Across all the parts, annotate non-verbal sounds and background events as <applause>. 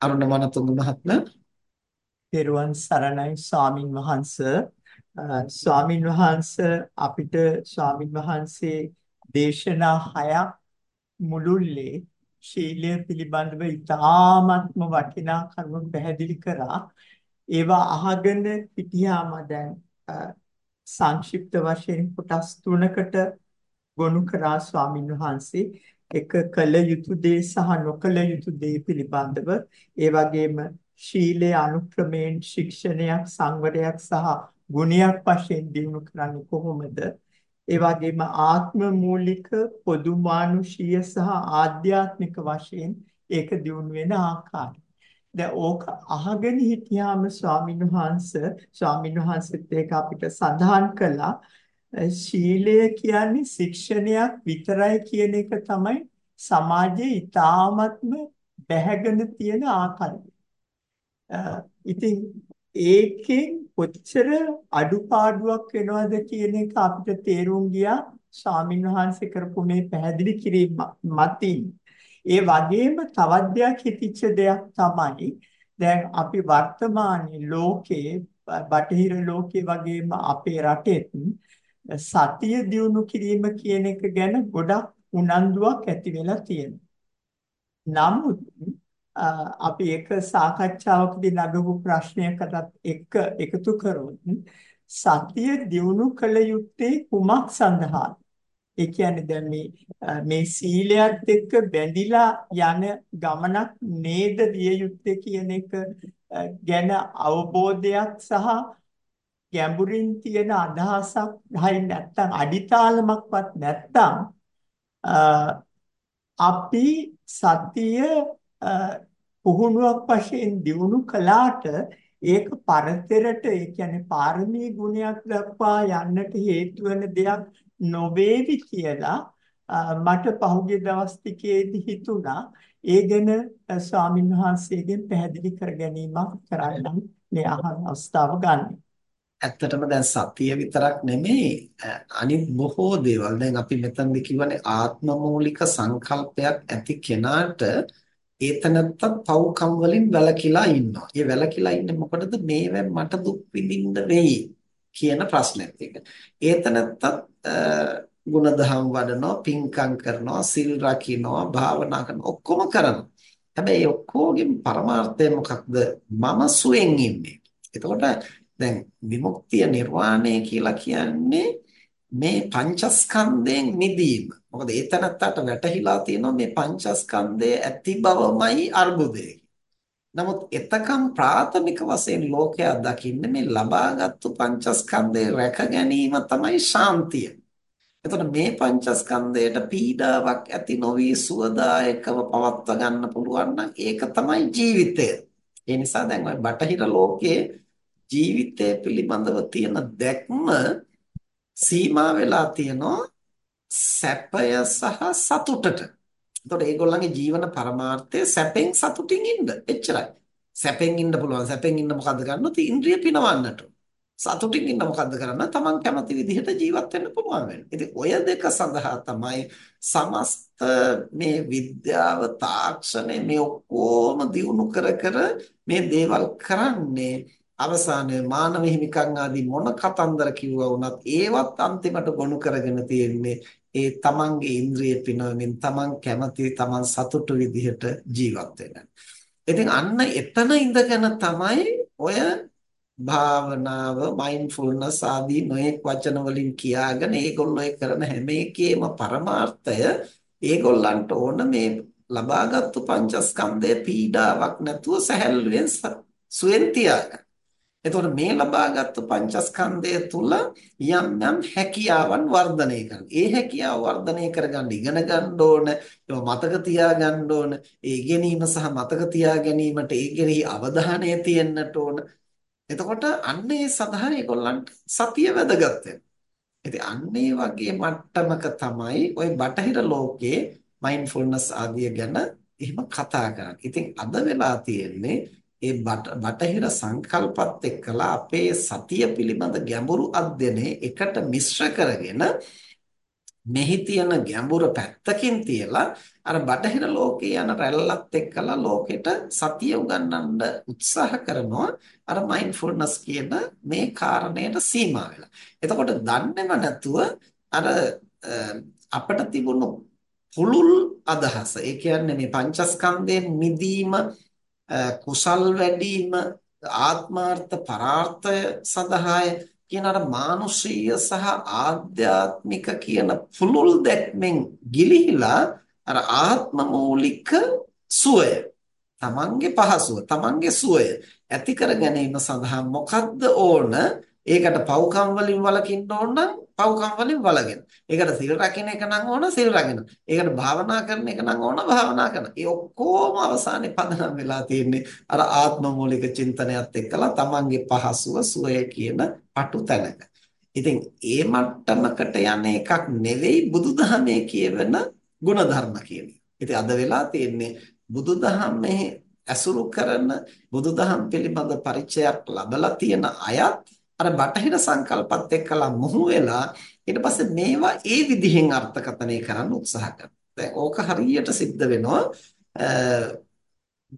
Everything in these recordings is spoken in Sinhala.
අරුණ මනතුංග මහත්මයා පෙරුවන් සරණයි ස්වාමින් වහන්ස. ස්වාමින් වහන්ස අපිට ස්වාමින් වහන්සේ දේශනා හයක් මුළුල්ලේ ශීලය පිළිබඳව ඉතාමත්ම වටිනා කරුණු පැහැදිලි කරා. ඒවා අහගෙන හිටියාම දැන් සංක්ෂිප්ත වශයෙන් කොටස් තුනකට ගොනු කරා ස්වාමින් වහන්සේ. එක කළ යුතු දේ සහ නොකළ යුතු දේ පිළිබඳව. ඒ වගේම ශීලයේ අනුක්‍රමයෙන් ශික්ෂණයක් සංවරයක් සහ ගුණයක් වශයෙන් දිනු කරන්නේ කොහොමද? ඒ වගේම ආත්ම මූලික පොදුමානුෂීය සහ ආධ්‍යාත්මික වශයෙන් ඒක දිනු වෙන ආකාරය. දැන් ඕක අහගෙන හිටියාම ස්වාමීන් වහන්සේ ස්වාමීන් වහන්සේත් ඒක අපිට සඳහන් කළා. ශීලය කියන්නේ ශික්ෂණයක් විතරයි කියන එක තමයි සමාජයේ ඊ타ත්ම බැහැගෙන තියෙන ආකාරය. ඉතින් ඒකෙන් කොච්චර අඩුපාඩුවක් වෙනවද කියන එක අපිට තේරුම් ගියා ස්වාමින්වහන්සේ කරපු මේ පැහැදිලි කිරීම මතින්. ඒ වගේම තවත් දෙයක් හිතිච්ච දෙයක් තමයි දැන් අපි වර්තමානයේ ලෝකේ බටහිර ලෝකේ වගේම අපේ රටෙත් සතිය දියුණු කිරීම කියන එක ගැන ගොඩක් උනන්දුවක් ඇති වෙලා තියෙනවා. නමුත් අපි එක සාකච්ඡාවකදී නගපු ප්‍රශ්නයකටත් එක්ක එකතු කරොත් සතිය දියුණු කළ යුත්තේ කුමක් සඳහාද? ඒ කියන්නේ දැන් මේ මේ සීලයත් එක්ක බැඳිලා යන ගමනක් නේද විය යුත්තේ කියන එක ගැන අවබෝධයක් සහ ගැඹුරින් තියෙන අදහසක් හයි නැත්තම් අඩිතාලමක්වත් නැත්තම් අපි සතිය පුහුණුවක් වශයෙන් දිනු කළාට ඒක පරතරට ඒ කියන්නේ පාරමී ගුණයක් දක්වා යන්නට හේතු වෙන දෙයක් නොවේවි කියලා මට පහුගිය දවස් ටිකේදී හිතුණා ඒ ගැන ස්වාමින් වහන්සේගෙන් පැහැදිලි කර ගැනීමක් කරන්න මේ අහන අවස්ථාව ගන්න. ඇත්තටම දැන් සතිය විතරක් නෙමෙයි අනිත් බොහෝ දේවල් දැන් අපි මෙතනදී කියවනේ ආත්ම මූලික සංකල්පයක් ඇති කෙනාට ඒතනත්ත පව්කම් වලින් වැළකීලා ඉන්නවා. ඒ වැළකීලා ඉන්නේ මොකටද? මේවෙන් මට දුක් විඳින්න වෙයි කියන ප්‍රශ්නෙත් එක. ඒතනත්ත ගුණධම් වඩනවා, පින්කම් කරනවා, සිල් රකින්නවා, භාවනා කරනවා ඔක්කොම කරනවා. හැබැයි ඔක්කොගෙම පරමාර්ථය මොකක්ද? මම සුවෙන් ඉන්නේ. එතකොට දැන් විමුක්තිය නිර්වාණය කියලා කියන්නේ මේ පංචස්කන්ධයෙන් මිදීම. මොකද ඒ තැනත්තට වැටහිලා තියෙනවා මේ පංචස්කන්ධය ඇති බවමයි අර්බුදය. නමුත් එතකම් ප්‍රාථමික වශයෙන් ලෝකයා දකින්නේ මේ ලබාගත්තු පංචස්කන්ධය රැක ගැනීම තමයි ශාන්තිය. එතකොට මේ පංචස්කන්ධයට පීඩාවක් ඇති නොවි සුවදායකව පවත්වා ගන්න පුළුවන් නම් ඒක තමයි ජීවිතය. ඒ නිසා දැන් ওই බටහිර ලෝකයේ ජීවිතය පිළිබඳව තියෙන දැක්ම සීමා වෙලා තියෙනවා සැපය සහ සතුටට. එතකොට ඒගොල්ලන්ගේ ජීවන පරමාර්ථය සැපෙන් සතුටින් ඉන්න. එච්චරයි. සැපෙන් ඉන්න පුළුවන්. සැපෙන් ඉන්න මොකද්ද කරන්නොත් ඉන්ද්‍රිය පිනවන්නට. සතුටින් ඉන්න මොකද්ද කරන්න? තමන් කැමති විදිහට ජීවත් වෙන්න පුළුවන් වෙන්නේ. ඉතින් ඔය දෙක සඳහා තමයි සමස්ත මේ විද්‍යාව තාක්ෂණය මේ ඔක්කොම දියුණු කර කර මේ දේවල් කරන්නේ අවසානයේ මානව හිමිකම් ආදී මොන කතන්දර කිව්වා වුණත් ඒවත් අන්තිමට ගොනු කරගෙන තියෙන්නේ ඒ තමන්ගේ ඉන්ද්‍රිය පිනවමින් තමන් කැමති තමන් සතුටු විදිහට ජීවත් වෙන. ඉතින් අන්න එතන ඉඳගෙන තමයි ඔය භාවනාව මයින්ඩ්ෆුල්නස් ආදී නොයෙක් වචන වලින් කියාගෙන ඒගොල්ලෝ කරන හැම එකේම පරමාර්ථය ඒගොල්ලන්ට ඕන මේ ලබාගත්තු පංචස්කන්ධය පීඩාවක් නැතුව සැහැල්ලුවෙන් සුවෙන් තියාගන්න. එතකොට මේ ලබාගත් පංචස්කන්ධය තුල යම් යම් හැකියාවන් වර්ධනය කරන. ඒ හැකියාව වර්ධනය කරගන්න ඉගෙන ගන්න ඕන, ඒවා මතක තියාගන්න ඕන. ඒ ඉගෙනීම සහ මතක තියා ගැනීමට ඒ කෙරෙහි අවධානය තියෙන්නට ඕන. එතකොට අන්න ඒ සඳහා ඒගොල්ලන්ට සතිය වැදගත් වෙනවා. ඉතින් අන්න ඒ වගේ මට්ටමක තමයි ওই බටහිර ලෝකයේ මයින්ඩ්ෆුල්නස් ආදිය ගැන එහෙම කතා කරන්නේ. ඉතින් අද වෙලා තියෙන්නේ ඒ බටහිර සංකල්පත් එක්කලා අපේ සතිය පිළිබඳ ගැඹුරු අධ්‍යයනය එකට මිශ්‍ර කරගෙන මෙහි තියෙන ගැඹුර පැත්තකින් තියලා අර බටහිර ලෝකයේ යන රැල්ලත් එක්කලා ලෝකෙට සතිය උගන්වන්න උත්සාහ කරනවා අර මයින්ඩ්ෆුල්නස් කියන මේ කාරණයට සීමා වෙලා. එතකොට දන්නේම නැතුව අර අපිට තිබුණු පුළුල් අදහස. ඒ කියන්නේ මේ පංචස්කන්ධයෙන් මිදීම කුසල් වැඩිම ආත්මාර්ථ පරාර්ථය සඳහාය කියන අර මානුෂීය සහ ආධ්‍යාත්මික කියන පුළුල් දැක්මෙන් ගිලිහිලා අර ආත්ම මූලික සුවය තමන්ගේ පහසුව තමන්ගේ සුවය ඇති කර ගැනීම සඳහා මොකද්ද ඕන? ඒකට පව්කම් වලින් වළකින්න ඕන නම් පව්කම් වලින් වළගෙන. ඒකට සිල් රකින්න එක නම් ඕන සිල් රකින්න. ඒකට භාවනා කරන එක නම් ඕන භාවනා කරන. ඒ ඔක්කොම අවසානයේ පදනම් වෙලා තියෙන්නේ අර ආත්ම මූලික චින්තනයත් එක්කලා තමන්ගේ පහසුව සුවය කියන පටු තැනක. ඉතින් ඒ මට්ටමකට යන එකක් නෙවෙයි බුදුදහමේ කියවෙන ಗುಣධර්ම කියන්නේ. ඉතින් අද වෙලා තියෙන්නේ බුදුදහමේ ඇසුරු කරන බුදුදහම් පිළිබඳ පරිචයක් ලබලා තියෙන අයත් අර බටහිර සංකල්පත් එක්කලා මොහු වෙලා ඊට පස්සේ මේවා ඒ විදිහෙන් අර්ථකථනය කරන්න උත්සාහ කරනවා. දැන් ඕක හරියට සිද්ධ වෙනවා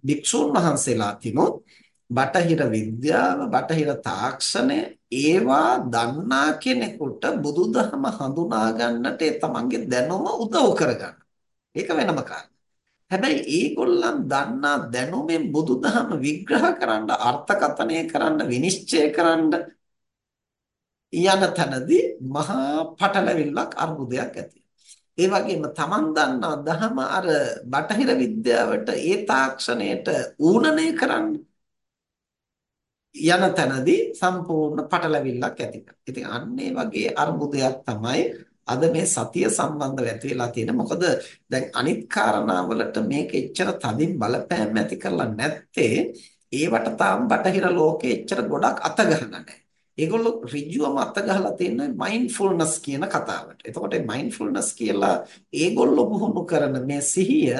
භික්ෂුන් වහන්සේලා තිනොත් බටහිර විද්‍යාව බටහිර තාක්ෂණය ඒවා දන්නා කෙනෙකුට බුදුදහම හඳුනා ගන්නට ඒ තමන්ගේ දැනුම උදව් කරගන්න. ඒක වෙනම කාරණා. හැබැයි ඒගොල්ලන් දන්නා දැනුමෙන් බුදුදහම විග්‍රහ කරන්න අර්ථකථනය කරන්න විනිශ්චය කරන්න යන තැනදී මහා පටලැවිල්ලක් අර්බුදයක් ඇති. ඒ වගේම Taman දන්නා දහම අර බටහිර විද්‍යාවට ඒ තාක්ෂණයට ඌනණය කරන්න යන තැනදී සම්පූර්ණ පටලැවිල්ලක් ඇති. ඉතින් අන්න වගේ අර්බුදයක් තමයි අද මේ සතිය සම්බන්ධව ඇති වෙලා තියෙන මොකද දැන් අනිත් කාරණාවලට මේක එච්චර තදින් බලපෑම් ඇති කරලා නැත්තේ ඒවට තාම බටහිර ලෝකේ එච්චර ගොඩක් අත ගහලා නැහැ. ඒගොල්ලෝ ඍජුවම අත ගහලා තියෙන මයින්ඩ්ෆුල්නස් කියන කතාවට. එතකොට මයින්ඩ්ෆුල්නස් කියලා ඒගොල්ලෝ පුහුණු කරන මේ සිහිය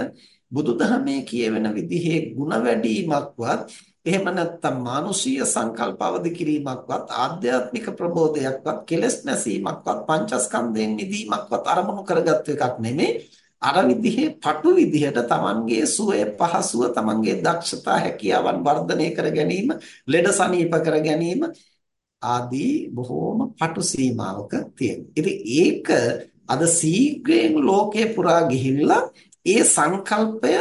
බුදුදහමේ කියවෙන විදිහේ ಗುಣ වැඩිමක්වත් එහෙම නැත්නම් මානුෂීය සංකල්ප අවදි කිරීමක්වත් ආධ්‍යාත්මික ප්‍රබෝධයක්වත් කෙලස් නැසීමක්වත් පංචස්කන්ධයෙන් මිදීමක්වත් අරමුණු කරගත්තු එකක් නෙමෙයි අර විදිහේ පටු විදිහට Tamanගේ සුවය පහසුව Tamanගේ දක්ෂතා හැකියාවන් වර්ධනය කර ගැනීම ලෙඩ සනීප කර ගැනීම ආදී බොහෝම පටු සීමාවක තියෙනවා. ඉතින් ඒක අද සීඝ්‍රයෙන් ලෝකේ පුරා ගිහිල්ලා ඒ සංකල්පය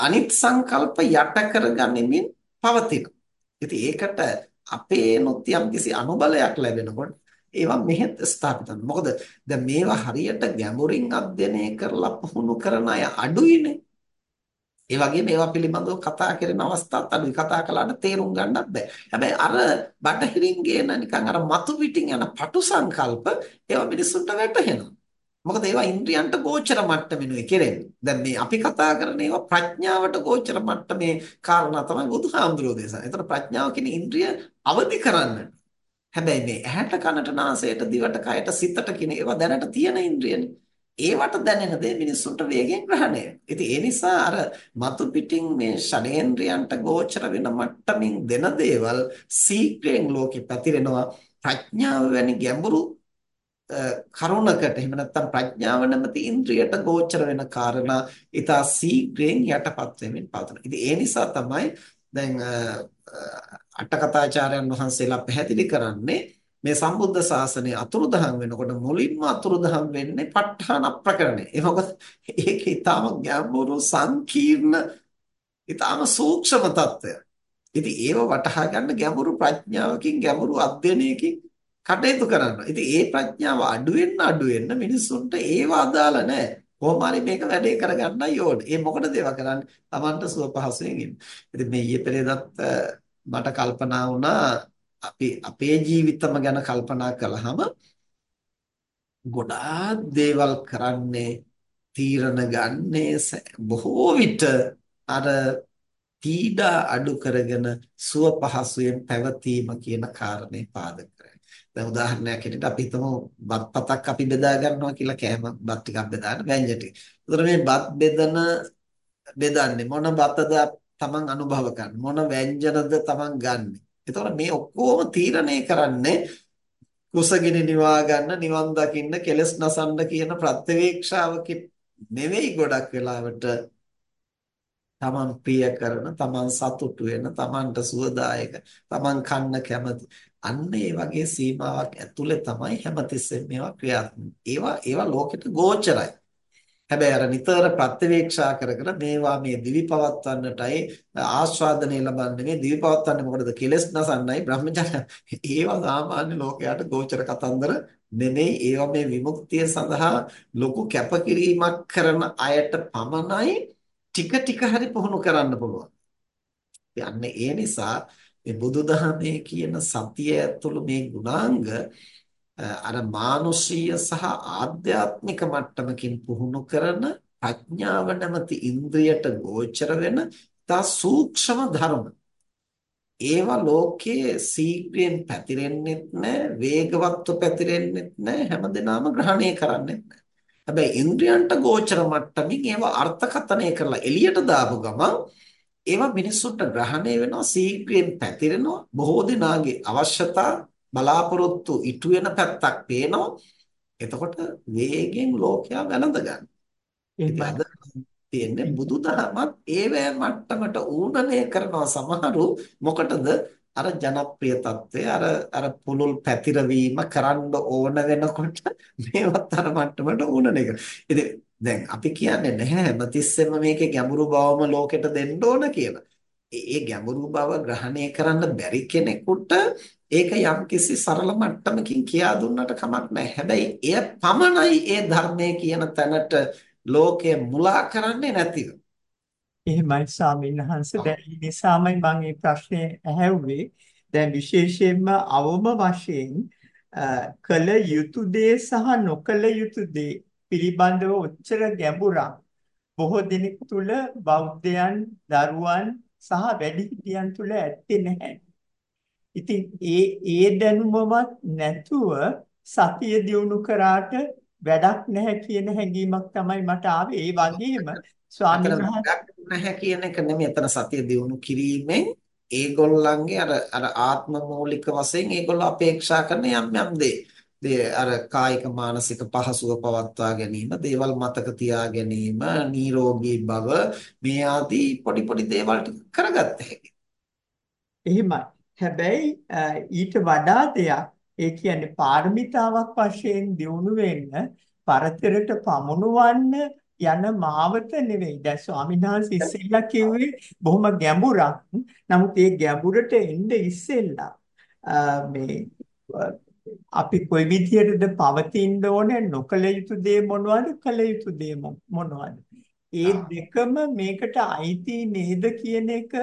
අනිත් සංකල්ප යට කරගනිමින් පවතිනවා. ඉතින් ඒකට අපේනොත් යම්කිසි අනුබලයක් ලැබෙනකොට ඒවා මෙහෙත් ස්ථාපිත වෙනවා. මොකද දැන් මේවා හරියට ගැඹුරින් අධ්‍යයනය කරලා පුහුණු කරන අය අඩුයිනේ. ඒ වගේම ඒවා පිළිබඳව කතා කරන අවස්ථාත් අඩුයි. කතා කළාට තේරුම් ගන්නත් බෑ. හැබැයි අර බටහිරින් ගේන නිකන් අර මතු පිටින් යන පටු සංකල්ප ඒවා මිනිස්සුන්ට වැටහෙනවා. මොකද ඒවා ඉන්ද්‍රියන්ට ගෝචර මට්ටමිනුයි කෙරෙන්නේ. දැන් මේ අපි කතා කරන ඒවා ප්‍රඥාවට ගෝචර මට්ටමේ කාරණා තමයි බුදුහාමුදුරෝ දේශනා. ඒතර ප්‍රඥාව කියන ඉන්ද්‍රිය අවදි කරන්න. හැබැයි මේ ඇහැට කනට නාසයට දිවට කයට සිතට කියන ඒවා දැනට තියෙන ඉන්ද්‍රියනේ. ඒවට දැනෙන දේ මිනිස්සුන්ට වේගෙන් ග්‍රහණය. ඉතින් ඒ නිසා අර මතු පිටින් මේ ෂඩේන්ද්‍රයන්ට ගෝචර වෙන මට්ටමින් දෙන දේවල් සීක්‍රෙන් ලෝකෙ පැතිරෙනවා. ප්‍රඥාව වැනි ගැඹුරු කරුණකට එහෙම නැත්නම් ප්‍රඥාව නැමැති ඉන්ද්‍රියට ගෝචර වෙන කාරණා ඊට සීක්‍රෙන් යටපත් වෙමින් පවතන. ඉතින් ඒ නිසා තමයි දැන් අටකථාචාර්යන් වහන්සේලා පැහැදිලි කරන්නේ මේ සම්බුද්ධ ශාසනය අතුරුදහන් වෙනකොට මුලින්ම අතුරුදහන් වෙන්නේ ප ဋ ාණ ප්‍රකරණය. ඒ මොකද ඒක ඊටාම ගැඹුරු සංකීර්ණ ඊටාම සූක්ෂම తত্ত্বය. ඉතින් ඒව වටහා ගන්න ගැඹුරු ප්‍රඥාවකින් ගැඹුරු අධ්‍යයනයකින් කටයුතු කරනවා. ඉතින් ඒ ප්‍රඥාව අඩු වෙන්න අඩු වෙන්න මිනිස්සුන්ට ඒව අදාළ නැහැ. කොහොම හරි මේක වැඩේ කරගන්නයි ඕනේ. ඒ මොකටද ඒවා කරන්නේ? Tamanට සුව පහසුවෙන් ඉන්න. ඉතින් මේ ඊයේ පෙරේදත් මට කල්පනා වුණා අපි අපේ ජීවිතම ගැන කල්පනා කළාම ගොඩාක් දේවල් කරන්නේ තීරණ ගන්නේ බොහෝ විට අර පීඩා අඩු කරගෙන සුව පහසුවෙන් පැවතීම කියන කාරණේ පාදක කරගෙන. දැන් උදාහරණයක් හැටියට අපි හිතමු බත් පතක් අපි බෙදා ගන්නවා කියලා කෑම බත් ටිකක් බෙදාන ව්‍යංජන ටික. ඒතර මේ බත් බෙදන බෙදන්නේ මොන බතද තමන් අනුභව ගන්න මොන ව්‍යංජනද තමන් ගන්නේ එතකොට මේ ඔක්කොම තීරණය කරන්නේ කුසගිනි නිවා ගන්න නිවන් දකින්න කෙලස් නසන්න කියන ප්‍රත්‍යවේක්ෂාවකින් නෙවෙයි ගොඩක් වෙලාවට තමන් ප්‍රිය කරන තමන් සතුටු වෙන තමන්ට සුවදායක තමන් කන්න කැමති. අන්න ඒ වගේ සීමාවක් ඇතුලේ තමයි හැමතිස්සෙම මේවා ක්‍රියාත්මක. ඒවා ඒවා ලෝකෙට ගෝචරයි. හැබැයි අර නිතර ප්‍රත්‍යවේක්ෂා කර කර මේවා මේ දිවි පවත්වන්නටයි ආස්වාදනය ලබන්නේ මේ දිවි පවත්වන්නේ මොකටද? කෙලස් නසන්නයි බ්‍රහ්මචර්ය. <laughs> ඒවා සාමාන්‍ය ලෝකයට ගෝචර කතන්දර නෙමෙයි. ඒවා මේ විමුක්තිය සඳහා ලොකු කැපකිරීමක් කරන අයට පමණයි ටික ටික හරි පුහුණු කරන්න පුළුවන්. යන්නේ ඒ නිසා මේ බුදුදහමේ කියන සතිය ඇතුළු මේ ගුණාංග අර මානුෂීය සහ ආධ්‍යාත්මික මට්ටමකින් පුහුණු කරන ප්‍රඥාව නැමැති ඉන්ද්‍රියට ගෝචර වෙන තා සූක්ෂම ධර්ම. ඒවා ලෝකයේ සීක්‍රයෙන් පැතිරෙන්නෙත් නැහැ, වේගවත්ව පැතිරෙන්නෙත් නැහැ, හැමදෙනාම ග්‍රහණය කරන්නෙත් නැහැ. හැබැයි ඉන්ද්‍රයන්ට ගෝචර මට්ටමින් ඒවා අර්ථකථනය කරලා එළියට දාපු ගමන් ඒවා මිනිස්සුන්ට ග්‍රහණය වෙනවා සීක්‍රයෙන් පැතිරෙනවා බොහෝ දෙනාගේ අවශ්‍යතා බලාපොරොත්තු ඉටු වෙන පැත්තක් පේනවා එතකොට වේගෙන් ලෝකයා වැළඳ ගන්න. ඉතින් තියෙන්නේ බුදුදහමත් ඒවැ මට්ටමට ඌනණය කරනවා සමහරු මොකටද අර ජනප්‍රිය తත්වය අර අර පුලුල් පැතිරවීම කරන්න ඕන වෙනකොට මේවත් අර මට්ටමට ඌනණය කරනවා. ඉතින් දැන් අපි කියන්නේ නැහැ හැමතිස්සෙම මේකේ ගැඹුරු බවම ලෝකෙට දෙන්න ඕන කියලා. ඒ ගැඹුරු බව ග්‍රහණය කරන්න බැරි කෙනෙකුට ඒක යම්කිසි සරල මට්ටමකින් කියා දුන්නට කමක් නැහැ. හැබැයි එය පමණයි ඒ ධර්මයේ කියන තැනට ලෝකය මුලා කරන්නේ නැතිව. එහෙමයි ස්වාමීන් වහන්සේ දැන් ඒ නිසාමයි මම මේ ප්‍රශ්නේ ඇහැව්වේ. දැන් විශේෂයෙන්ම අවම වශයෙන් කළ යුතු දේ සහ නොකළ යුතු දේ පිළිබඳව ඔච්චර ගැඹුරක් බොහෝ දෙනෙකු තුල බෞද්ධයන් දරුවන් සහ වැඩිහිටියන් තුල ඇත්තේ නැහැ. ඉතින් ඒ ඒ දැනුමවත් නැතුව සතිය දියුණු කරාට වැඩක් නැහැ කියන හැඟීමක් තමයි මට ආවේ. ඒ වගේම ස්වාමීන් වහන්සේ නැහැ කියන එක නෙමෙයි එතන සතිය දියුණු කිරීමෙන් ඒගොල්ලන්ගේ අර අර ආත්ම මූලික වශයෙන් ඒගොල්ලෝ අපේක්ෂා කරන යම් යම් දේ අර කායික මානසික පහසුව පවත්වා ගැනීම දේවල් මතක තියා ගැනීම නිරෝගී බව මේ ආදී පොඩි පොඩි දේවල් ටික කරගත්ත හැකි. එහෙමයි. හැබැයි ඊට වඩා දෙයක් ඒ කියන්නේ පාරමිතාවක් වශයෙන් දියුණු වෙන්න පරතරට පමුණුවන්න යන මාවත නෙවෙයි. දැන් ස්වාමීන් වහන්සේ ඉස්සෙල්ලා කිව්වේ බොහොම ගැඹුරක්. නමුත් ඒ ගැඹුරට එන්න ඉස්සෙල්ලා මේ අපි කොයි විදියටද පවතින්න ඕනේ නොකල යුතු දේ මොනවද කල යුතු දේ මොනවද ඒ දෙකම මේකට අයිති නේද කියන එක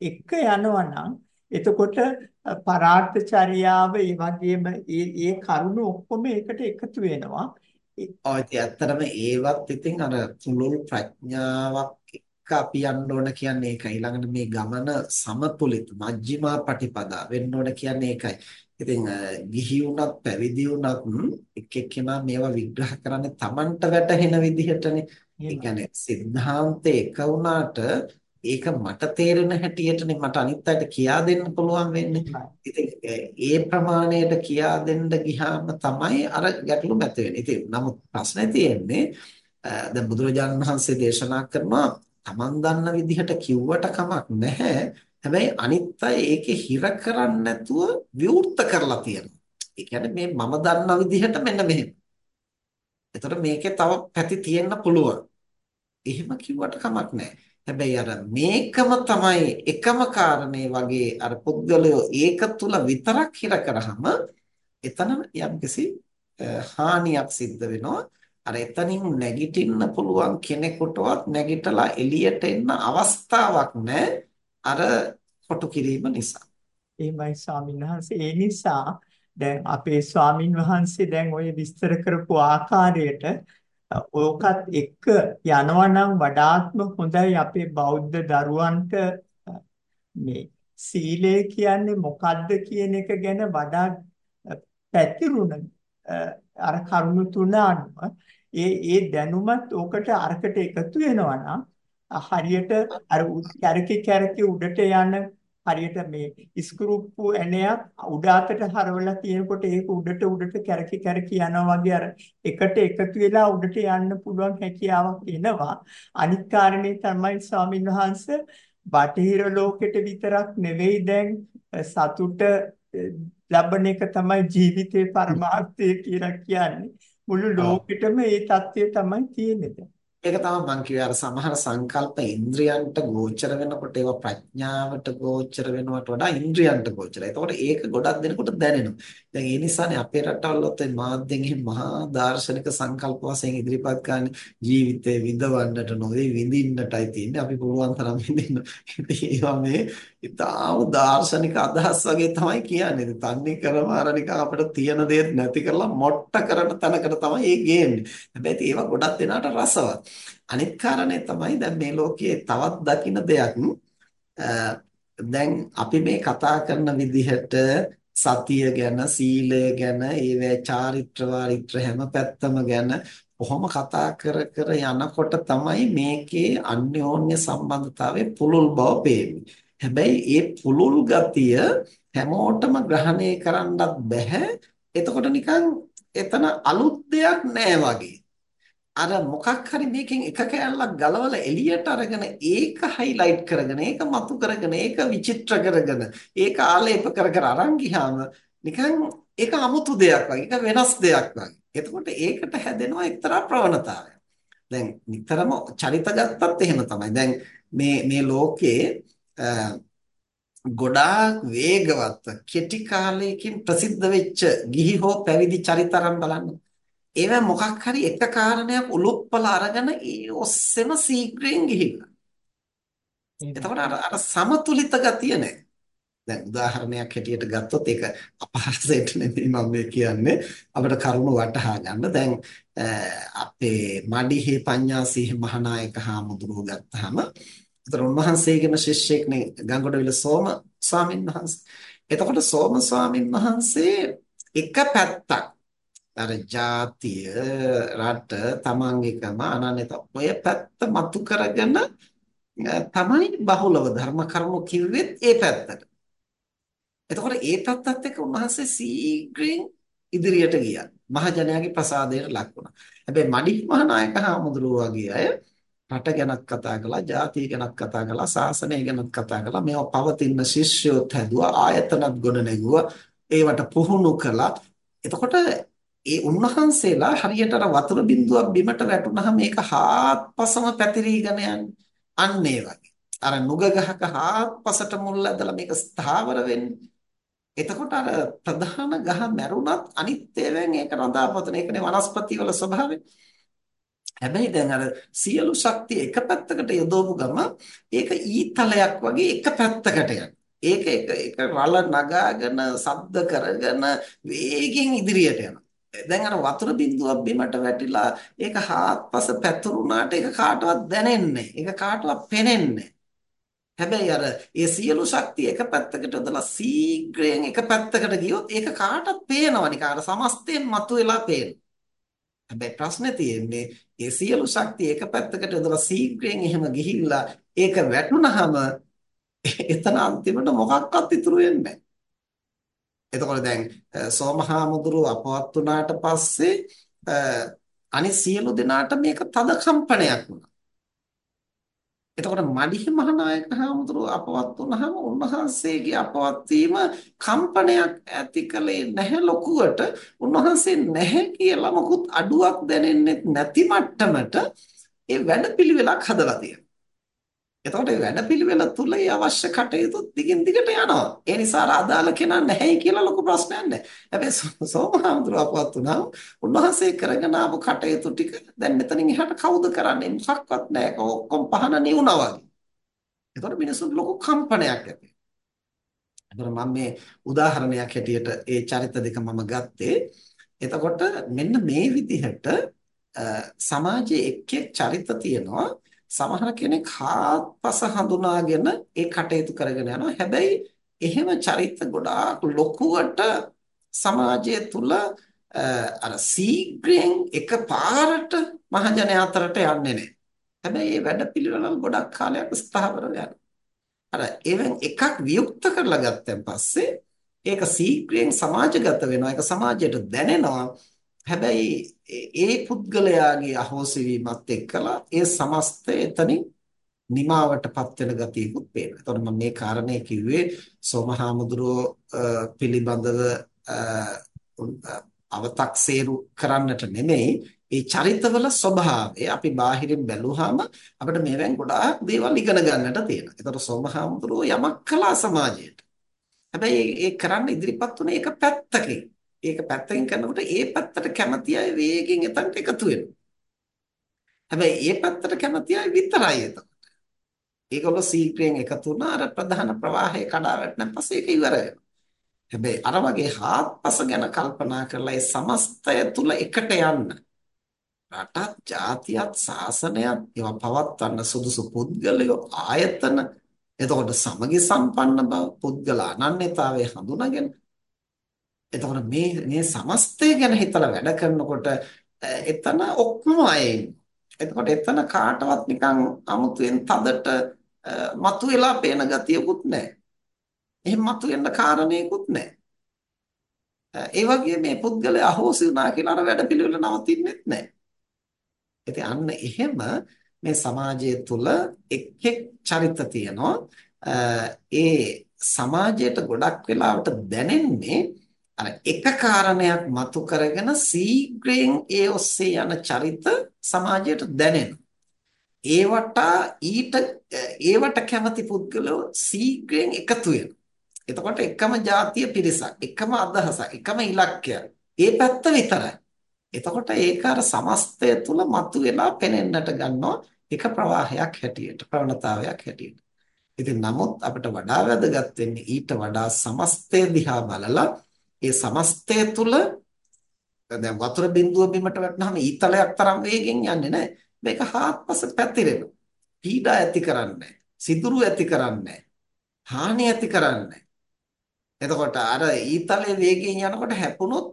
එක යනවා නම් එතකොට පරාර්ථ චර්යාව ඒ වගේම ඒ කරුණ ඔක්කොම එකට එකතු වෙනවා. ඔය ඇත්තටම ඒවත් ඉතින් අර පුළුල් ප්‍රඥාවක් එක්ක අපි යන්න ඕන කියන්නේ ඒකයි. ඊළඟට මේ ගමන සමතුලිත මජ්ක්‍ධිමා පටිපදා වෙන්න ඕන කියන්නේ ඒකයි. ඉතින් ගිහි වුණත් පැවිදි වුණත් එක් එක්කෙනා මේවා විග්‍රහ කරන්නේ Tamanට වැටහෙන විදිහටනේ. ඒ කියන්නේ සිද්ධාන්තේ එක වුණාට ඒක මට තේරෙන හැටියටනේ මට අනිත් අයට කියා දෙන්න පුළුවන් වෙන්නේ. ඉතින් ඒ ප්‍රමාණයට කියා දෙන්න ගියාම තමයි අර ගැටලු නැති වෙන්නේ. ඉතින් නමුත් ප්‍රශ්නේ තියෙන්නේ දැන් බුදුරජාණන් වහන්සේ දේශනා කරනවා Taman දන්න විදිහට කිව්වට කමක් නැහැ. හැබැයි අනිත් අය ඒකේ හිර කරන්නේ නැතුව විවෘත කරලා තියෙනවා. ඒ කියන්නේ මේ මම දන්න විදිහට මෙන්න මෙහෙම. එතකොට මේකේ තව පැති තියෙන්න පුළුවන්. එහෙම කිව්වට කමක් නැහැ. හැබැයි අර මේකම තමයි එකම කාරණේ වගේ අර පුද්ගලයෝ ඒක තුල විතරක් හිර කරාම එතන යම්කිසි හානියක් සිද්ධ වෙනවා අර එතනින් නැගිටින්න පුළුවන් කෙනෙකුටවත් නැගිටලා එළියට එන්න අවස්ථාවක් නැහැ අර කොටු කිරීම නිසා. එහෙමයි ස්වාමීන් වහන්සේ ඒ නිසා දැන් අපේ ස්වාමින් වහන්සේ දැන් ওই විස්තර කරපු ආකාරයට ඕකත් එක්ක යනවා නම් වඩාත්ම හොඳයි අපේ බෞද්ධ දරුවන්ට මේ සීලය කියන්නේ මොකද්ද කියන එක ගැන වඩා පැතිරුණ අර කරුණු තුන අනුව ඒ ඒ දැනුමත් ඕකට අරකට එකතු වෙනවා නම් හරියට අර කැරකි කැරකි උඩට යන හරියට මේ ඉස්කුරුප්පු ඇණයක් උඩ අතට හරවලා තියෙනකොට ඒක උඩට උඩට කැරකි කැරකි යනවා වගේ අර එකට එකතු වෙලා උඩට යන්න පුළුවන් හැකියාවක් එනවා. අනිත් කාරණේ තමයි ස්වාමින් වහන්සේ බටහිර ලෝකෙට විතරක් නෙවෙයි දැන් සතුට ලබන එක තමයි ජීවිතේ පරමාර්ථය කියලා කියන්නේ. මුළු ලෝකෙටම මේ தත්ත්වය තමයි තියෙන්නේ ඒක තමයි මම කිව්වේ අර සමහර සංකල්ප ඉන්ද්‍රයන්ට ගෝචර වෙනකොට ඒවා ප්‍රඥාවට ගෝචර වෙනවට වඩා ඉන්ද්‍රයන්ට ගෝචරයි. ඒතකොට ඒක ගොඩක් දෙනකොට දැනෙනවා. දැන් ඒ නිසානේ අපේ රටවලත් මාධ්‍යෙන් මහා දාර්ශනික සංකල්ප වශයෙන් ඉදිරිපත් කරන්නේ ජීවිතේ විඳවන්නට නොවේ විඳින්නටයි තියෙන්නේ. අපි පුළුවන් තරම් විඳින්න. ඒවා මේ ඉතාම දාර්ශනික අදහස් වගේ තමයි කියන්නේ. තන්නේ කරම අර නිකන් අපිට තියෙන දේ නැති කරලා මොට්ට කරන තැනකට තමයි ඒ ගේන්නේ. හැබැයි ඒවා ගොඩක් දෙනාට රසවත්. අනිත් කාරණේ තමයි දැන් මේ ලෝකයේ තවත් දකින්න දෙයක් දැන් අපි මේ කතා කරන විදිහට සතිය ගැන සීලය ගැන ඒවැ චාරිත්‍ර වාරිත්‍ර හැම පැත්තම ගැන කොහොම කතා කර කර යනකොට තමයි මේකේ අන්‍යෝන්‍ය සම්බන්ධතාවයේ පුළුල් බව පේන්නේ. හැබැයි ඒ පුළුල් ගතිය හැමෝටම ග්‍රහණය කරන්නත් බෑ. එතකොට නිකන් එතන අලුත් දෙයක් නෑ වගේ. අර මොකක් හරි මේකෙන් එක කෑල්ලක් ගලවලා එළියට අරගෙන ඒක හයිලයිට් කරගෙන ඒක මතු කරගෙන ඒක විචිත්‍ර කරගෙන ඒක ආලේප කර කර අරන් ගියාම නිකන් ඒක 아무තු දෙයක් වගේ ඒක වෙනස් දෙයක් වගේ. එතකොට ඒකට හැදෙනවා එක්තරා ප්‍රවණතාවයක්. දැන් නිතරම චරිත ගත්තත් එහෙම තමයි. දැන් මේ මේ ලෝකේ ගොඩාක් වේගවත් කෙටි කාලයකින් ප්‍රසිද්ධ වෙච්ච ගිහි හෝ පැවිදි චරිතරම් බලන්න. ඒවා මොකක් හරි එක කාරණයක් උලුප්පලා අරගෙන ඒ ඔස්සේම සීක්‍රෙන් ගිහිල්ලා. එතකොට අර අර සමතුලිත ගතිය නැහැ. දැන් උදාහරණයක් හැටියට ගත්තොත් ඒක අපහාසයට නෙමෙයි මම මේ කියන්නේ අපිට කරුණු වටහා ගන්න. දැන් අපේ මඩිහි පඤ්ඤාසීහ මහානායක හාමුදුරුවෝ ගත්තාම ඒතර උන්වහන්සේගේම ශිෂ්‍යෙක්නේ ගංගොඩවිල සෝම ස්වාමීන් වහන්සේ. එතකොට සෝම ස්වාමීන් වහන්සේ එක පැත්තක් අර ජාතිය රට තමන්ගේකම අනන්‍යත ඔය පැත්ත මතු කරගෙන තමයි බහුලව ධර්ම කරුණු කිව්වෙත් ඒ පැත්තට. එතකොට ඒ පැත්තත් එක්ක උන්වහන්සේ සීග්‍රෙන් ඉදිරියට ගියා. මහජනයාගේ ප්‍රසාදයට ලක් වුණා. හැබැයි මඩි මහනායක හාමුදුරුවෝ වගේ අය රට ගැනත් කතා කළා, ජාතිය ගැනත් කතා කළා, ශාසනය ගැනත් කතා කළා. මේවා පවතින ශිෂ්‍යයොත් හැදුවා, ආයතනත් ගොඩ නැගුවා, ඒවට පුහුණු කළා. එතකොට ඒ උන්වහන්සේලා හරියට අර වතුර බිඳුවක් බිමට වැටුනහම මේක හාත්පසම පැතිරීගෙන යන්නේ. අන්න ඒ වගේ. අර නුග ගහක හාත්පසට මුල් ඇදලා මේක ස්ථාවර වෙන්නේ. එතකොට අර ප්‍රධාන ගහ මැරුණත් අනිත් ඒවායින් ඒක රඳාපවතන. ඒකනේ වනස්පති වල ස්වභාවය. හැබැයි දැන් අර සියලු ශක්තිය එක පැත්තකට යොදවපු ගම ඒක ඊතලයක් වගේ එක පැත්තකට යනවා. ඒක එක එක රළ නගාගෙන ශබ්ද කරගෙන වේගෙන් ඉදිරියට යනවා. දැන් අර වතුර බිඳුවක් බිමට වැටිලා ඒක හාත්පස පැතුරුනාට ඒක කාටවත් දැනෙන්නේ ඒක කාටවත් පෙනෙන්නේ හැබැයි අර ඒ සියලු ශක්තිය එක පැත්තකට යොදලා සීග්‍රයෙන් එක පැත්තකට ගියොත් ඒක කාටවත් පේනවා නිකන් අර සමස්තයෙන් මතුවලා පේනවා හැබැයි ප්‍රශ්නේ තියෙන්නේ ඒ සියලු ශක්තිය එක පැත්තකට යොදලා සීග්‍රයෙන් එහෙම ගිහිල්ලා ඒක වැටුනහම එතන අන්තිමට මොකක්වත් ඉතුරු වෙන්නේ නැහැ එතකොට දැන් සෝමහාමුදුරුව අපවත් වුණාට පස්සේ අනිත් සියලු දෙනාට මේක තද කම්පනයක් වුණා. එතකොට මඩිහි මහනායක හාමුදුරුව අපවත් වුණාම උන්වහන්සේගේ අපවත් වීම කම්පනයක් ඇති කලේ නැහැ ලොකුවට උන්වහන්සේ නැහැ කියලා මොකුත් අඩුවක් දැනෙන්නේ නැති මට්ටමට ඒ වැඩපිළිවෙලක් හදලා තියෙනවා. එතකොට මේ වැඩපිළිවෙල තුල ඒ අවශ්‍ය කටයුතු දිගින් දිගට යනවා. ඒ නිසා අදාළ කෙනා නැහැයි කියලා ලොකු ප්‍රශ්නයක් නැහැ. හැබැයි සෝමහාමුදුරුව අපවත් වුණා උන්වහන්සේ කරගෙන ආපු කටයුතු ටික දැන් මෙතනින් එහාට කවුද කරන්නේ? මොකක්වත් නැහැ. ඔක්කොම පහන නිවුණා වගේ. එතකොට මිනිස්සුන් ලොකු කම්පනයක් ඇති එතකොට මම මේ උදාහරණයක් හැටියට ඒ චරිත දෙක මම ගත්තේ. එතකොට මෙන්න මේ විදිහට සමාජයේ එක් එක් චරිත තියෙනවා සමහර කෙනෙක් හාත්පස හඳුනාගෙන ඒ කටයුතු කරගෙන යනවා. හැබැයි එහෙම චරිත ගොඩාක් ලොකුවට සමාජය තුල අර සීග්‍රයෙන් එකපාරට මහජනයා අතරට යන්නේ නැහැ. හැබැයි මේ වැඩපිළිවෙල ගොඩක් කාලයක් ස්ථාවර යනවා. අර එවෙන් එකක් වියුක්ත කරලා ගත්තන් පස්සේ ඒක සීක්‍රයෙන් සමාජගත වෙනවා ඒක සමාජයට දැනෙනවා හැබැයි ඒ පුද්ගලයාගේ අහෝසි වීමත් එක්කලා ඒ සමස්තය එතනින් නිමාවටපත් වෙන ගතියකුත් පේනවා. එතකොට මම මේ කාරණේ කිව්වේ සෝමහාමුදුරුව පිළිබඳව අව탁සේරු කරන්නට නෙමෙයි ඒ චරිතවල ස්වභාවය අපි බාහිරින් බැලුවාම අපිට මේවෙන් ගොඩාක් දේවල් ඉගෙන ගන්නට තියෙනවා. ඒතර සෝමහාමුදුරුව යමක් කළා සමාජයට. හැබැයි ඒ කරන්න ඉදිරිපත් උනේ එක පැත්තකින්. ඒක පැත්තකින් කරනකොට ඒ පැත්තට කැමති අය වේගෙන් එතනට එකතු වෙනවා. හැබැයි ඒ පැත්තට කැමති අය විතරයි එතකොට. ඒගොල්ලෝ සීක්‍රයෙන් එකතු වුණා අර ප්‍රධාන ප්‍රවාහය කඩා වැටෙන පස්සේ ඒක ඉවර වෙනවා. හැබැයි අර වගේ හාත්පස ගැන කල්පනා කරලා ඒ සමස්තය තුල එකට යන්න රටත් ජාතියත් සාසනයත් ඒවා පවත්වන්න සුදුසු පුද්ගලයෝ ආයතන එතකොට සමගි සම්පන්න බව පුද්ගල අනන්‍යතාවය හඳුනාගෙන එතකොට මේ මේ සමස්තය ගැන හිතලා වැඩ කරනකොට එතන ඔක්කොම අය එතකොට එතන කාටවත් නිකන් අමුතුවෙන් තදට මතුවලා පේන ගතියකුත් නැහැ. එහෙම මතුවෙන්න කාරණේකුත් නැහැ. ඒ වගේ මේ පුද්ගලයා අහෝසි වුණා කියලා අර වැඩ පිළිවෙල නවතින්නෙත් නැහැ. ඉතින් අන්න එහෙම මේ සමාජය තුළ එක් එක් චරිත තියෙනවා. ඒ සමාජයට ගොඩක් වෙලාවට දැනෙන්නේ අර එක කාරණයක් මතු කරගෙන සීග්‍රයෙන් ඒ ඔස්සේ යන චරිත සමාජයට දැනෙනවා. ඒවට ඊට ඒවට කැමති පුද්ගලෝ සීග්‍රයෙන් එකතු වෙනවා. එතකොට එකම ජාතිය පිරිසක්, එකම අදහසක්, එකම ඉලක්කය. ඒ පැත්ත විතරයි. එතකොට ඒක අර සමස්තය තුල මතුවලා පෙනෙන්නට ගන්නවා එක ප්‍රවාහයක් හැටියට, ප්‍රවණතාවයක් හැටියට. ඉතින් නමුත් අපිට වඩා වැදගත් වෙන්නේ ඊට වඩා සමස්තය දිහා බලලා ඒ සමස්තය තුල දැන් වතුර බිඳුව බිමට වැටෙනහම ඊතලයක් තරම් වේගෙන් යන්නේ නැහැ. මේක හාත්පස පැතිරෙනවා. පීඩා ඇති කරන්නේ සිදුරු ඇති කරන්නේ හානි ඇති කරන්නේ එතකොට අර ඊතලයේ වේගයෙන් යනකොට හැපුණොත්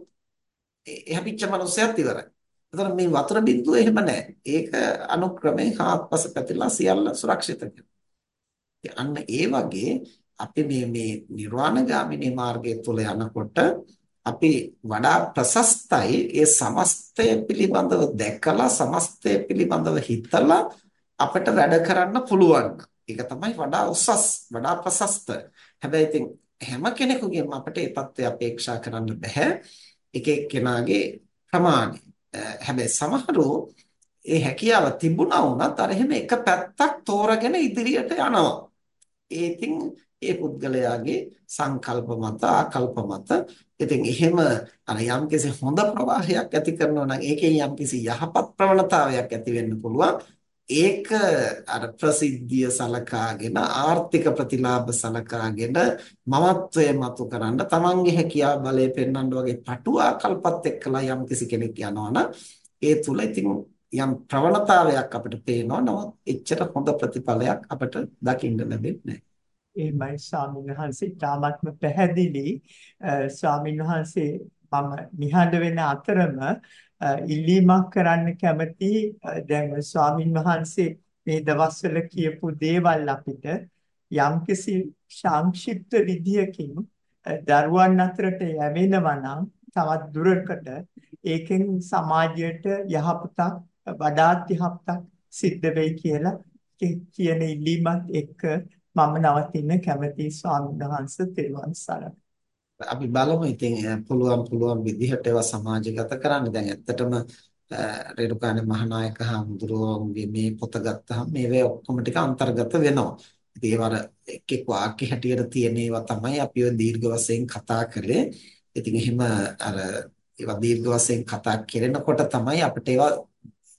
හැපිච්ච මනුස්සයත් ඉවරයි. එතකොට මේ වතුර බිඳුව එහෙම නැහැ. ඒක අනුක්‍රමයෙන් හාත්පස පැතිරලා සියල්ල සුරක්ෂිත අන්න ඒ වගේ අපි මේ මේ නිර්වාණගාමිනී මාර්ගය තුල යනකොට අපි වඩා ප්‍රශස්තයි ඒ සමස්තය පිළිබඳව දැකලා සමස්තය පිළිබඳව හිතලා අපිට වැඩ කරන්න පුළුවන්. ඒක තමයි වඩා උසස් වඩා ප්‍රශස්ත. හැබැයි ඉතින් හැම කෙනෙකුගේම අපිට ඒ தත්ත්වය අපේක්ෂා කරන්න බෑ. එක එක්කෙනාගේ ප්‍රමාණය. හැබැයි සමහරව ඒ හැකියාව තිබුණා වුණත් අර එහෙම එක පැත්තක් තෝරගෙන ඉදිරියට යනවා. ඒ ඉතින් ඒ පුද්ගලයාගේ සංකල්ප මත ආකල්ප මත. ඉතින් එහෙම අර යම්කිසි හොඳ ප්‍රවාහයක් ඇති කරනවා නම් ඒකෙන් යම්කිසි යහපත් ප්‍රවණතාවයක් ඇති වෙන්න පුළුවන්. ඒක අර ප්‍රසිද්ධිය සලකාගෙන ආර්ථික ප්‍රතිලාභ සලකාගෙන මමත්වය මතු කරන්න තමන්ගේ හැකියාව බලය පෙන්වන්න වගේ පටු ආකල්පත් එක්කලා යම්කිසි කෙනෙක් යනවා ඒ තුල ඉතින් යම් ප්‍රවණතාවයක් අපිට පේනවා. නමුත් එච්චර හොඳ ප්‍රතිඵලයක් අපිට දකින්න ලැබෙන්නේ නැහැ. එහෙමයි ස්වාමීන් වහන්සේ තාමත්ම පැහැදිලි. ස්වාමීන් වහන්සේ මම නිහඬ වෙන අතරම ඉල්ලීමක් කරන්න කැමති දැන් ස්වාමීන් වහන්සේ මේ දවස්වල කියපු දේවල් අපිට යම්කිසි සංක්ෂිප්ත විදියකින් දරුවන් අතරට යැවෙනවා නම් තවත් දුරකට ඒකෙන් සමාජයට යහපතක් වඩාත් යහපතක් සිද්ධ වෙයි කියලා කියන ඉල්ලීමත් එක්ක මම නවතින්න කැමති ස්වාමීන් වහන්සේ තෙරුවන් සරණයි. අපි බලමු ඉතින් පුළුවන් පුළුවන් විදිහට ඒවා සමාජගත කරන්න. දැන් ඇත්තටම රේරුකාණේ මහානායක හඳුරුවන්ගේ මේ පොත ගත්තාම මේවේ ඔක්කොම ටික අන්තර්ගත වෙනවා. ඉතින් ඒවර එක් එක් වාක්‍ය හැටියට තියෙන ඒවා තමයි අපි ඔය දීර්ඝ වශයෙන් කතා කරේ. ඉතින් එහෙම අර ඒවා දීර්ඝ වශයෙන් කතා කරනකොට තමයි අපිට ඒවා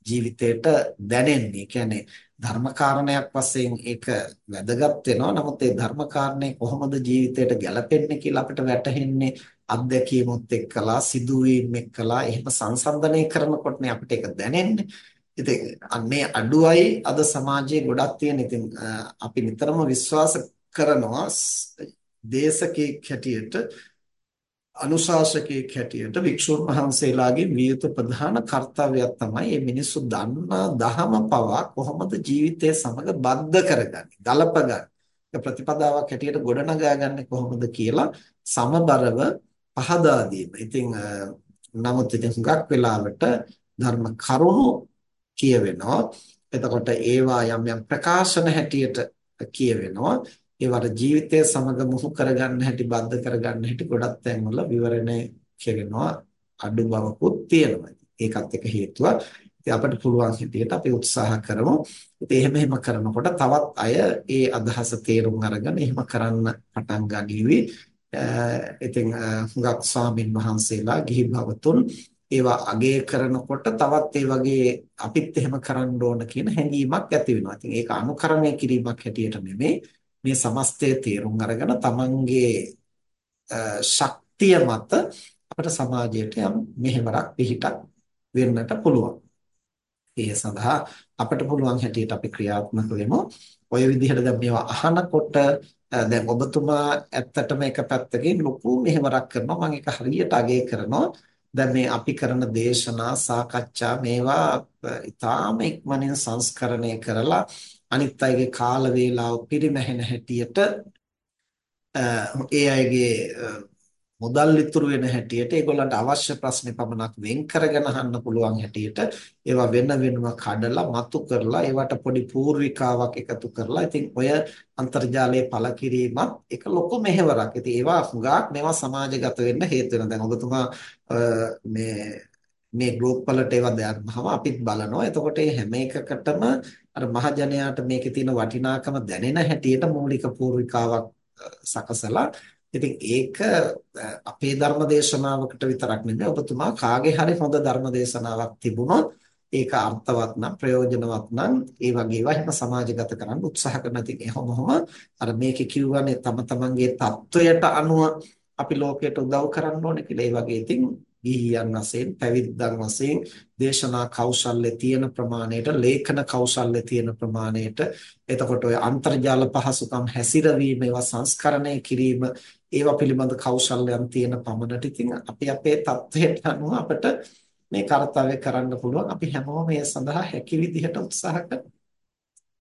ජීවිතේට දැනෙන්නේ. කියන්නේ ධර්මකාරණයක් වශයෙන් ඒක වැදගත් වෙනවා. නමුත් ඒ ධර්මකාරණේ කොහොමද ජීවිතයට ගැලපෙන්නේ කියලා අපිට වැටහෙන්නේ අත්දැකීමුත් එක්කලා සිදුවීම් එක්කලා එහෙම සංසන්දනය කරනකොටනේ අපිට ඒක දැනෙන්නේ. ඉතින් අන්නේ අඩුවයි අද සමාජයේ ගොඩක් තියෙන. ඉතින් අපි නිතරම විශ්වාස කරනවා දේශකෙක් හැටියට අනුශාසකයෙක් හැටියට වික්ෂුන් වහන්සේලාගේ වියත ප්‍රධාන කාර්යයක් තමයි මේ මිනිස්සු දන්නා දහම පවා කොහොමද ජීවිතය සමග බද්ධ කරගන්නේ ගලපගන්නේ ප්‍රතිපදාවක් හැටියට ගොඩනගාගන්නේ කොහොමද කියලා සමබරව පහදා දීම. ඉතින් නමුත් ඉතින් හුඟක් වෙලාවට ධර්ම කරුණු කියවෙනවා. එතකොට ඒවා යම් යම් ප්‍රකාශන හැටියට කියවෙනවා. ඒවට ජීවිතය සමග මුහු කරගන්න හැටි, බද්ධ කරගන්න හැටි ගොඩක් තැන්වල විවරණය කෙරෙනවා අඩු බවකුත් තියෙනවා. ඒකත් එක හේතුවක්. ඉතින් අපිට පුළුවන් හිතියට අපි උත්සාහ කරමු. ඉතින් එහෙම එහෙම කරනකොට තවත් අය ඒ අදහස තේරුම් අරගෙන එහෙම කරන්න පටන් ගනීවි. ඉතින් හුඟක් ස්වාමින් වහන්සේලා ගිහි භවතුන් ඒවා අගය කරනකොට තවත් ඒ වගේ අපිත් එහෙම කරන්න ඕන කියන හැඟීමක් ඇති වෙනවා. ඉතින් ඒක අනුකරණය කිරීමක් හැටියට නෙමෙයි මේ සමස්තය තේරුම් අරගෙන තමන්ගේ ශක්තිය මත අපට සමාජයට යම් මෙහෙවරක් පිහිටක් වෙන්නට පුළුවන්. ඒ සඳහා අපට පුළුවන් හැටියට අපි ක්‍රියාත්මක වෙමු. ඔය විදිහට දැන් මේවා අහනකොට දැන් ඔබතුමා ඇත්තටම එක පැත්තකින් ලොකු මෙහෙවරක් කරනවා. මම ඒක හරියට අගය කරනවා. දැන් මේ අපි කරන දේශනා සාකච්ඡා මේවා ඊටාම ඉක්මනින් සංස්කරණය කරලා අනිත් අයගේ කාල වේලාව පිරිමැහෙන හැටියට ඒ අයගේ මුදල් ඉතුරු වෙන හැටියට ඒගොල්ලන්ට අවශ්‍ය ප්‍රශ්නේ පමණක් වෙන් කරගෙන අහන්න පුළුවන් හැටියට ඒවා වෙන වෙනම කඩලා මතු කරලා ඒවට පොඩි පූර්විකාවක් එකතු කරලා ඉතින් ඔය අන්තර්ජාලයේ පළ කිරීමත් එක ලොකු මෙහෙවරක්. ඉතින් ඒවා හුඟක් මේවා සමාජගත වෙන්න හේතු වෙනවා. දැන් ඔබතුමා මේ මේ ගෲප් වලට ඒවා දැම්මම අපිත් බලනවා. එතකොට මේ හැම එකකටම අර මහජනයාට මේකේ තියෙන වටිනාකම දැනෙන හැටියට මූලික පූර්විකාවක් සකසලා ඉතින් ඒක අපේ ධර්ම දේශනාවකට විතරක් නෙමෙයි ඔබතුමා කාගේ හරි හොඳ ධර්ම දේශනාවක් තිබුණොත් ඒක අර්ථවත් නම් ප්‍රයෝජනවත් නම් ඒ වගේ ඒවා හිම සමාජගත කරන්න උත්සාහ කරන ඉතින් එහෙමම අර මේකේ කියවනේ තම තමන්ගේ தত্ত্বයට අනුව අපි ලෝකයට උදව් කරන්න ඕනේ කියලා. ඒ වගේ ඉතින් ගිහියන් වශයෙන් පැවිද්දන් වශයෙන් දේශනා කෞශල්‍ය තියෙන ප්‍රමාණයට ලේඛන කෞශල්‍ය තියෙන ප්‍රමාණයට. එතකොට ඔය අන්තර්ජාල පහසුකම් හැසිරවීම ඒවා සංස්කරණය කිරීම ඒවා පිළිබඳ කෞශල්‍යයන් තියෙන පමණට ඉතින් අපි අපේ தත්වයට අනුව අපිට මේ කාර්යය කරන්න පුළුවන්. අපි හැමෝම මේ සඳහා හැකි විදිහට උත්සාහ කරමු.